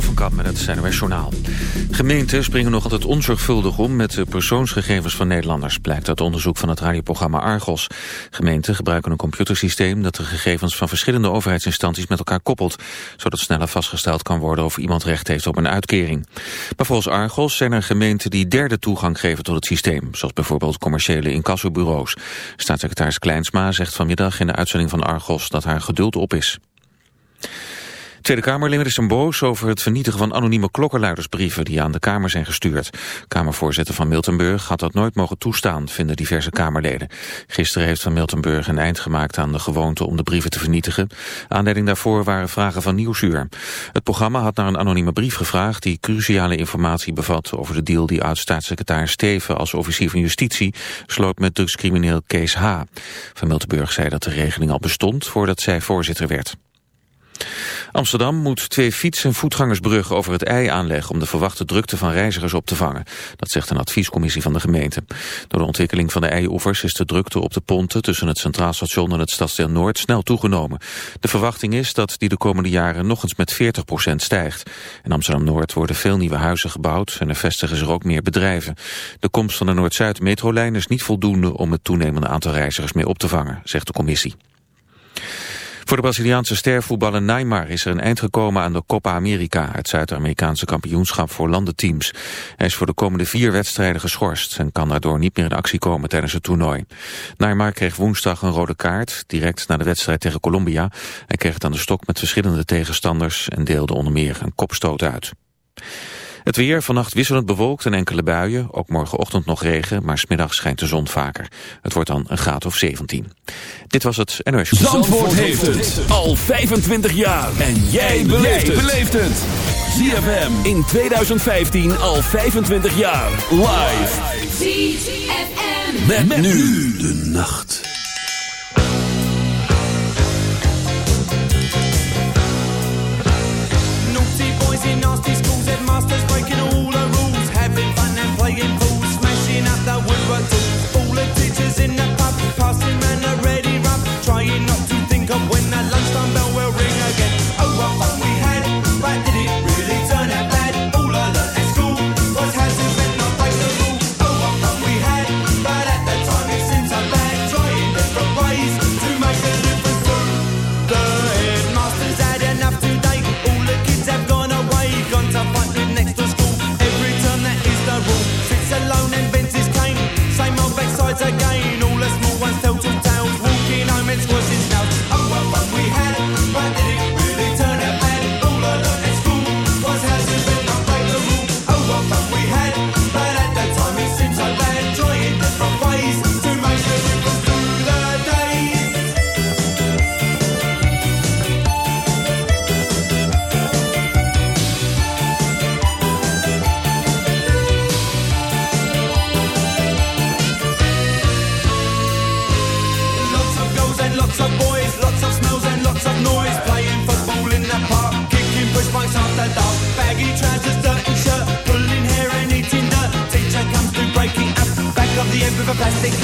Van Kamp met het NOS Journaal. Gemeenten springen nog altijd onzorgvuldig om met de persoonsgegevens van Nederlanders, blijkt uit onderzoek van het radioprogramma Argos. Gemeenten gebruiken een computersysteem dat de gegevens van verschillende overheidsinstanties met elkaar koppelt, zodat sneller vastgesteld kan worden of iemand recht heeft op een uitkering. Maar volgens Argos zijn er gemeenten die derde toegang geven tot het systeem, zoals bijvoorbeeld commerciële incassobureaus. Staatssecretaris Kleinsma zegt vanmiddag in de uitzending van Argos dat haar geduld op is. Tweede Kamerleden zijn boos over het vernietigen van anonieme klokkenluidersbrieven die aan de Kamer zijn gestuurd. Kamervoorzitter van Miltenburg had dat nooit mogen toestaan, vinden diverse Kamerleden. Gisteren heeft Van Miltenburg een eind gemaakt aan de gewoonte om de brieven te vernietigen. Aanleiding daarvoor waren vragen van Nieuwsuur. Het programma had naar een anonieme brief gevraagd die cruciale informatie bevat over de deal die oud-staatssecretaris Steven als officier van justitie sloot met drugscrimineel Kees H. Van Miltenburg zei dat de regeling al bestond voordat zij voorzitter werd. Amsterdam moet twee fiets- en voetgangersbruggen over het IJ aanleggen om de verwachte drukte van reizigers op te vangen. Dat zegt een adviescommissie van de gemeente. Door de ontwikkeling van de IJ-oevers is de drukte op de ponten tussen het Centraal Station en het Stadsdeel Noord snel toegenomen. De verwachting is dat die de komende jaren nog eens met 40% stijgt. In Amsterdam-Noord worden veel nieuwe huizen gebouwd en er vestigen zich ook meer bedrijven. De komst van de Noord-Zuid metrolijn is niet voldoende om het toenemende aantal reizigers mee op te vangen, zegt de commissie. Voor de Braziliaanse stervoetballer Neymar is er een eind gekomen aan de Copa America, het Zuid-Amerikaanse kampioenschap voor landenteams. Hij is voor de komende vier wedstrijden geschorst en kan daardoor niet meer in actie komen tijdens het toernooi. Neymar kreeg woensdag een rode kaart, direct na de wedstrijd tegen Colombia. Hij kreeg het aan de stok met verschillende tegenstanders en deelde onder meer een kopstoot uit. Het weer vannacht wisselend bewolkt en enkele buien. Ook morgenochtend nog regen, maar smiddag schijnt de zon vaker. Het wordt dan een graad of 17. Dit was het NOS. Zandvoort, Zandvoort heeft het al 25 jaar. En jij beleeft het. ZFM in 2015 al 25 jaar. Live. ZFM. Met, met nu de nacht. for plastic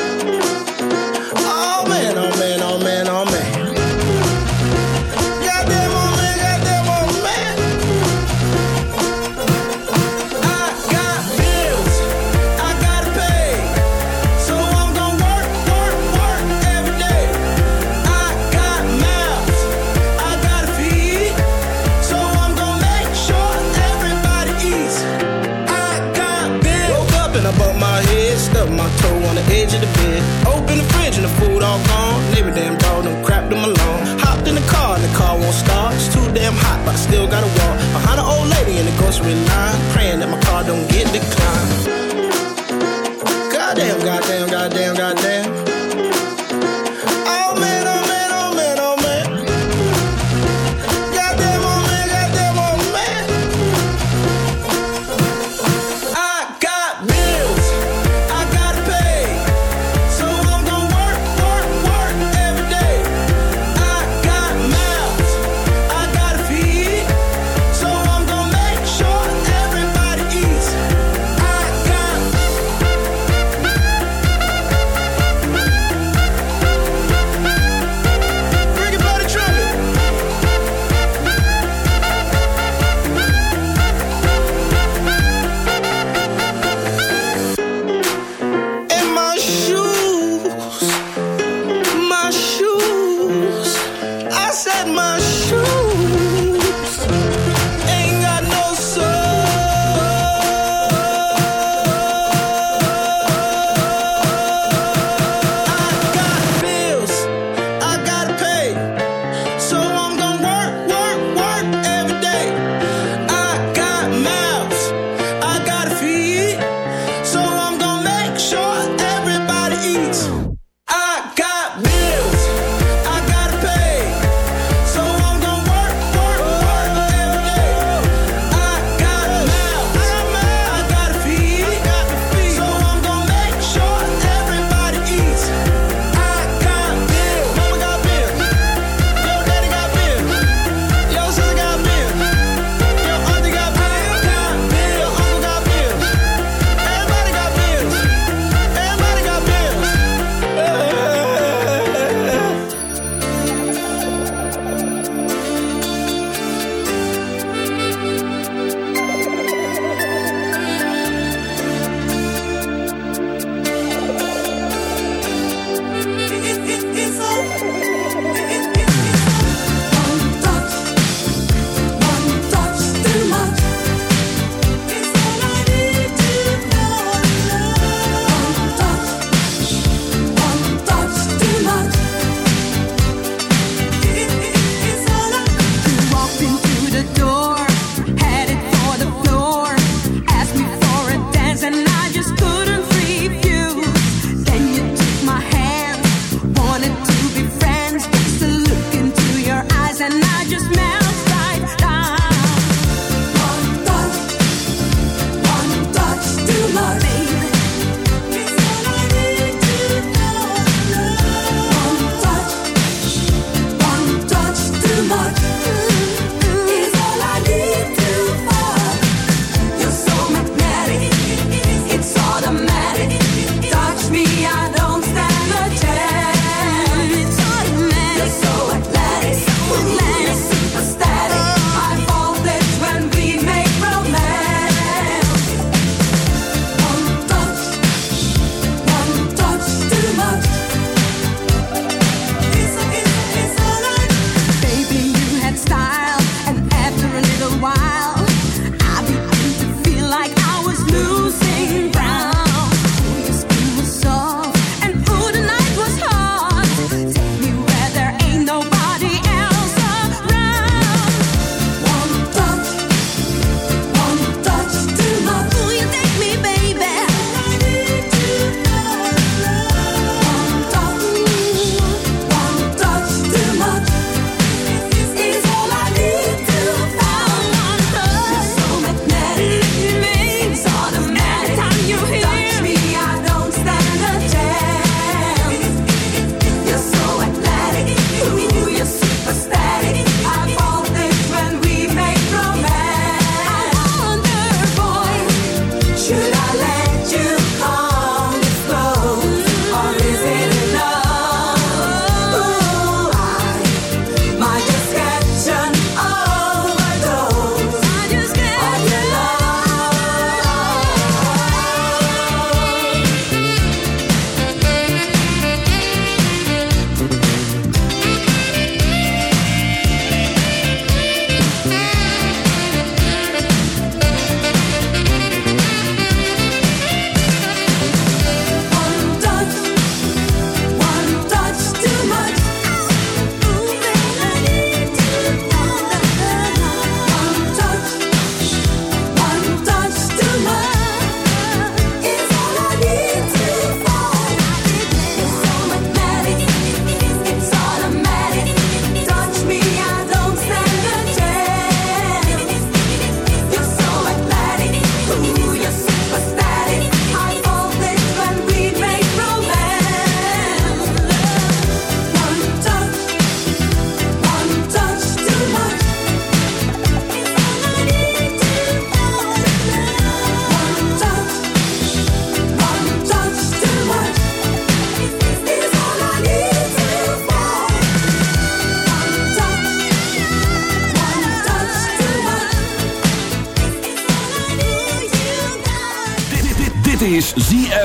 and I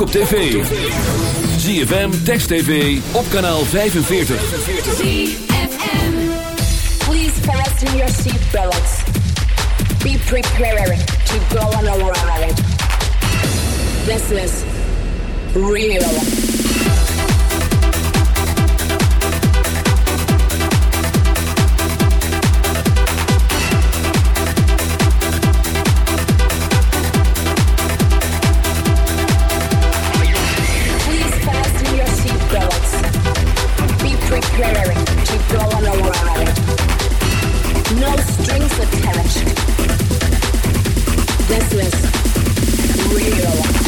Op tv. ZFM, Text TV, op kanaal 45. ZFM. Please fasten your seatbelts. Be prepared to go on a ride. This is real. No strings attached. This is real.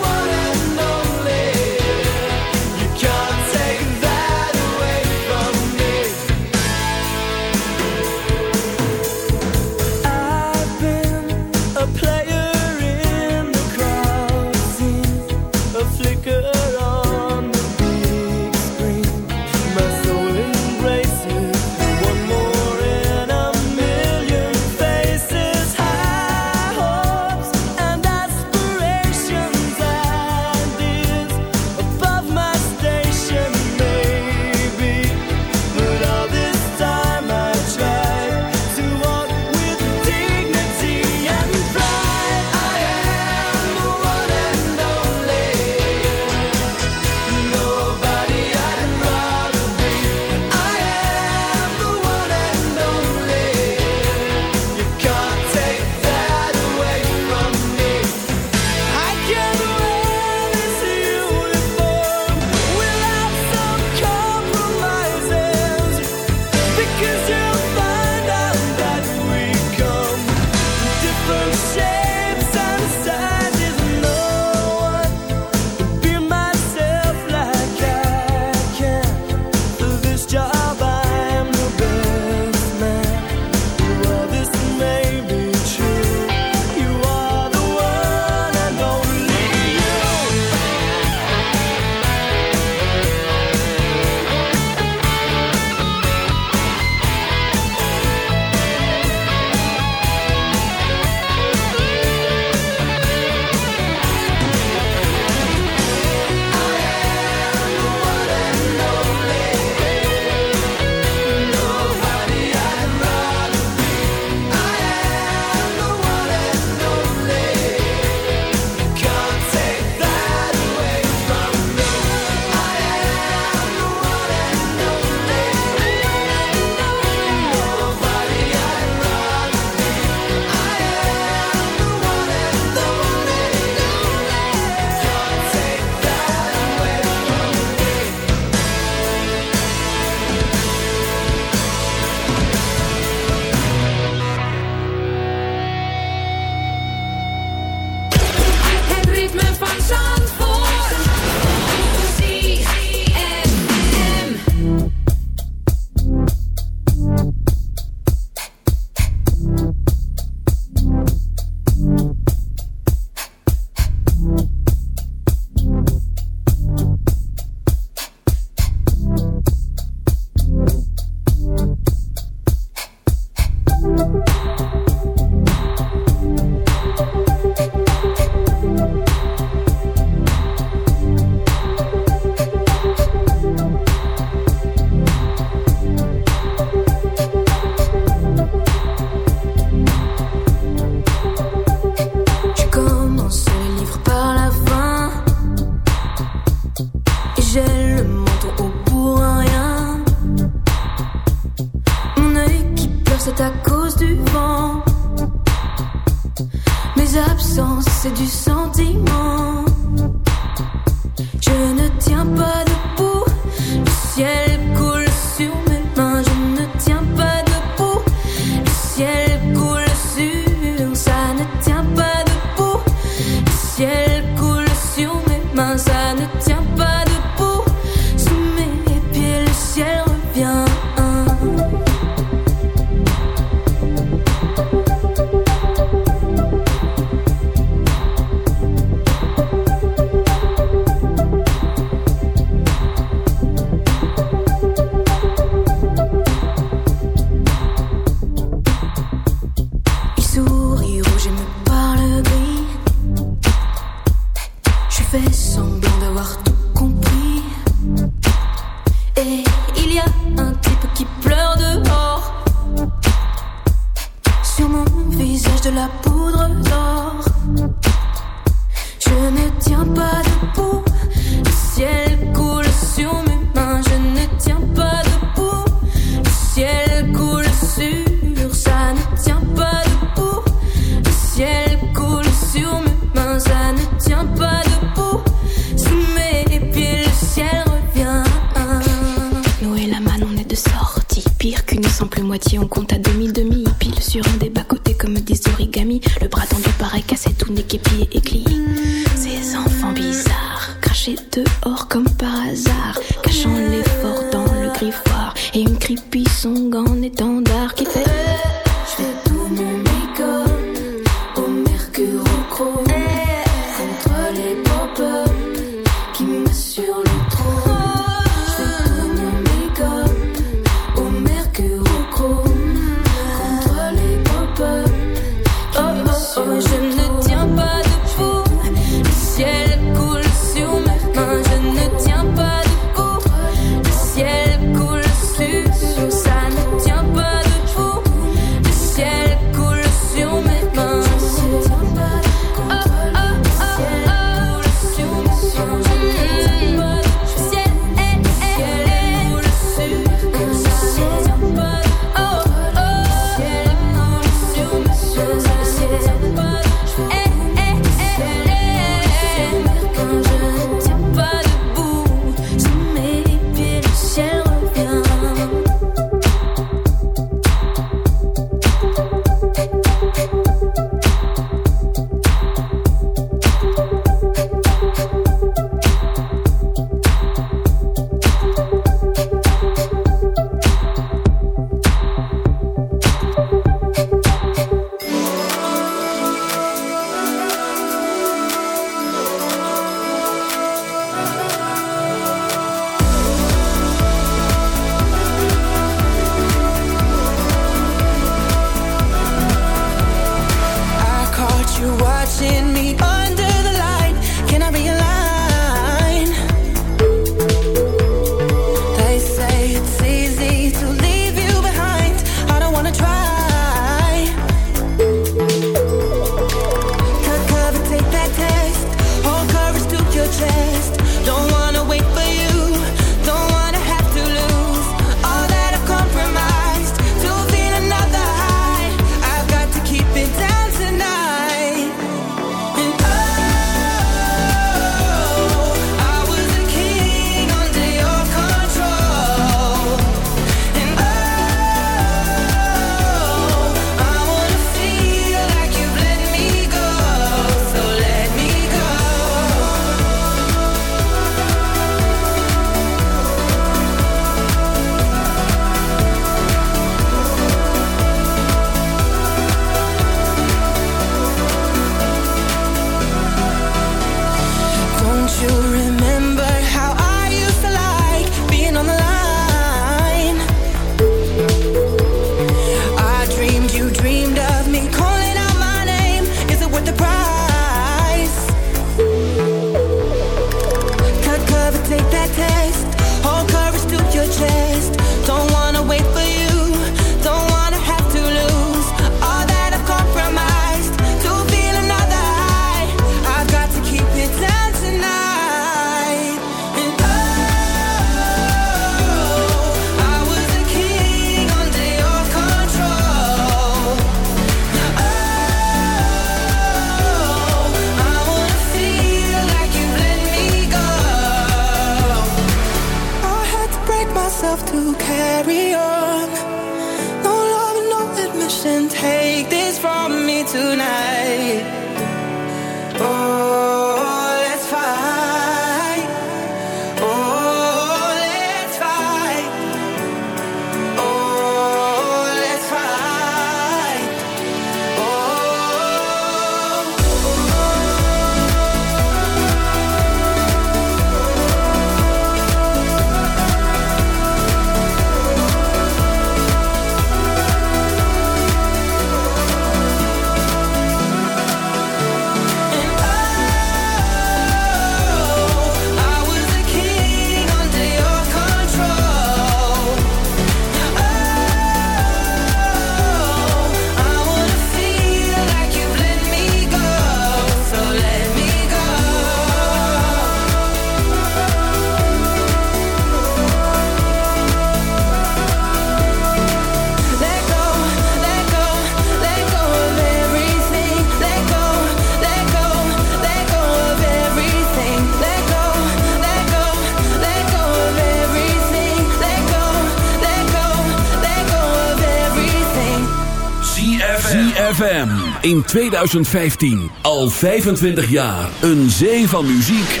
In 2015. Al 25 jaar. Een zee van muziek.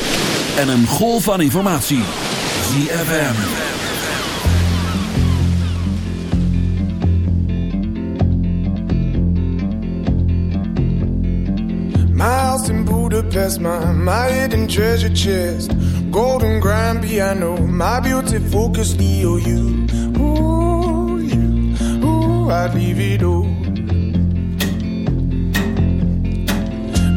En een golf van informatie. ZFM. My house in Budapest, my, my hidden treasure chest. Golden grand piano, my beauty focus EOU. Ooh, you, ooh, I'd leave it.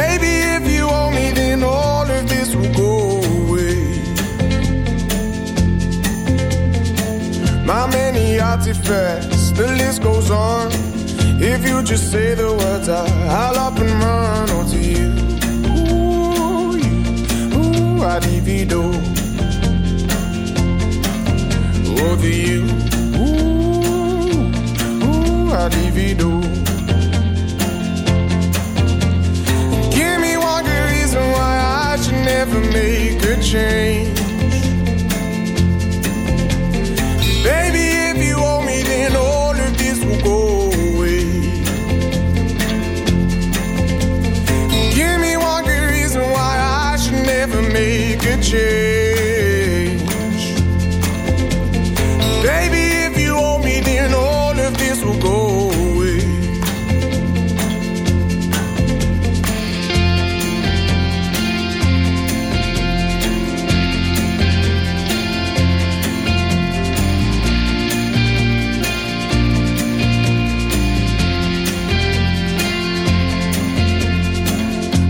Baby, if you me, then all of this will go away. My many artifacts, the list goes on. If you just say the words, I, I'll up and run onto you. Ooh, you, ooh, I'd divido. Over you, ooh, ooh, I'd divido. Never make a change. Baby, if you owe me, then all of this will go away. Give me one good reason why I should never make a change.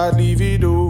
I'd leave it all.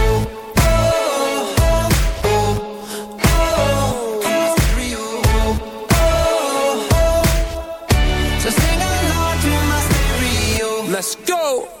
Let's go.